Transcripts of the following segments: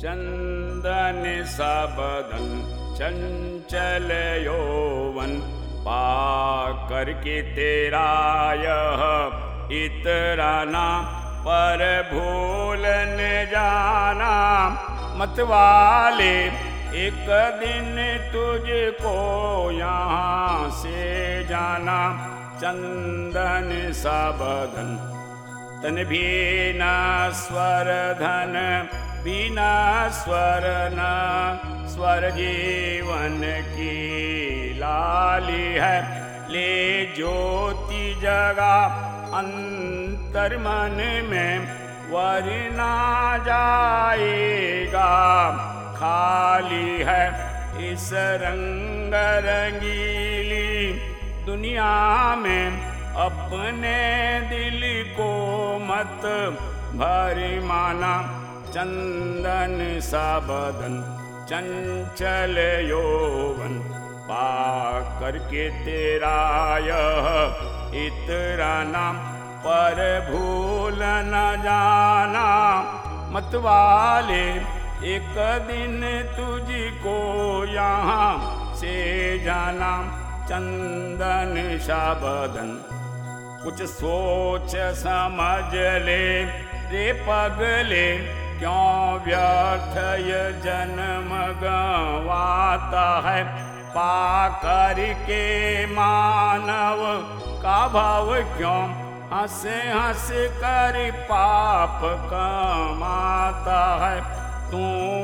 चंदन सबदन चंचल यौवन पा करके तेरा यह इतराना पर भूलन जाना। मतवाले, एक दिन तुझको यहाँ से जाना। चंदन सबदन तन भी न स्वर धन बिना स्वर न स्वर जीवन की लाली है। ले ज्योति जगा अंतर मन में, वरना जाएगा खाली है। इस रंग रंगीली दुनिया में अपने दिल को मत भरी माना। चंदन सा बदन चंचल यौवन पा करके तेरा यह इतरा नाम, पर भूल न जाना। मतवाले, एक दिन तुझको यहाँ से जाना चंदन शाबदन कुछ सोच समझ ले, रे पगले क्यों व्यर्थ ये जन्म गवाता है पा करके मानव का भाव क्यों हंस हंस कर पाप कमाता। है तू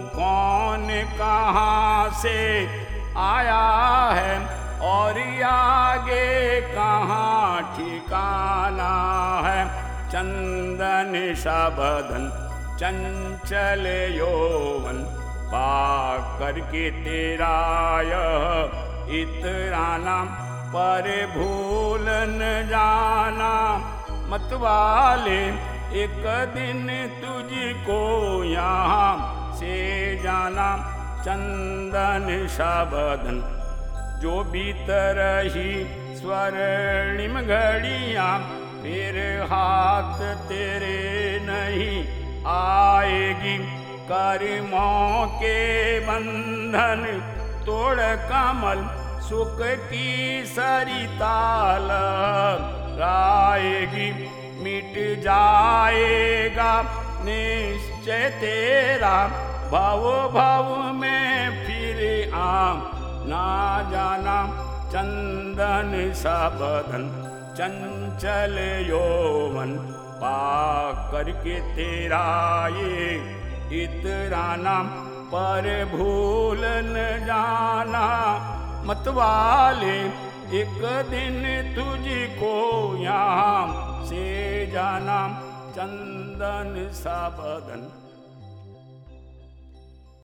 कौन कहाँ से आया है और आगे कहाँ ठिकाना है? चंदन शबदन चंचल यौवन पा करके तेरा यह इतराना पर भूल न जाना मतवाले, एक दिन तुझको यहाँ से जाना चंदन शबदन, जो भीतर ही स्वर्णिम घड़िया, फिर हाथ तेरे आएगी कर्मों के बंधन, तोड़ कमल, सुख की सरिताल राएगी मिट जाएगा निश्चय तेरा, भव भव में फिर आम। ना जाना चंदन सबदन चंचल यौवन। पा करके तेरा ये इतरा नाम पर भूल न जाना। मतवाले एक दिन तुझको यहाँ से जाना। चंदन सबदन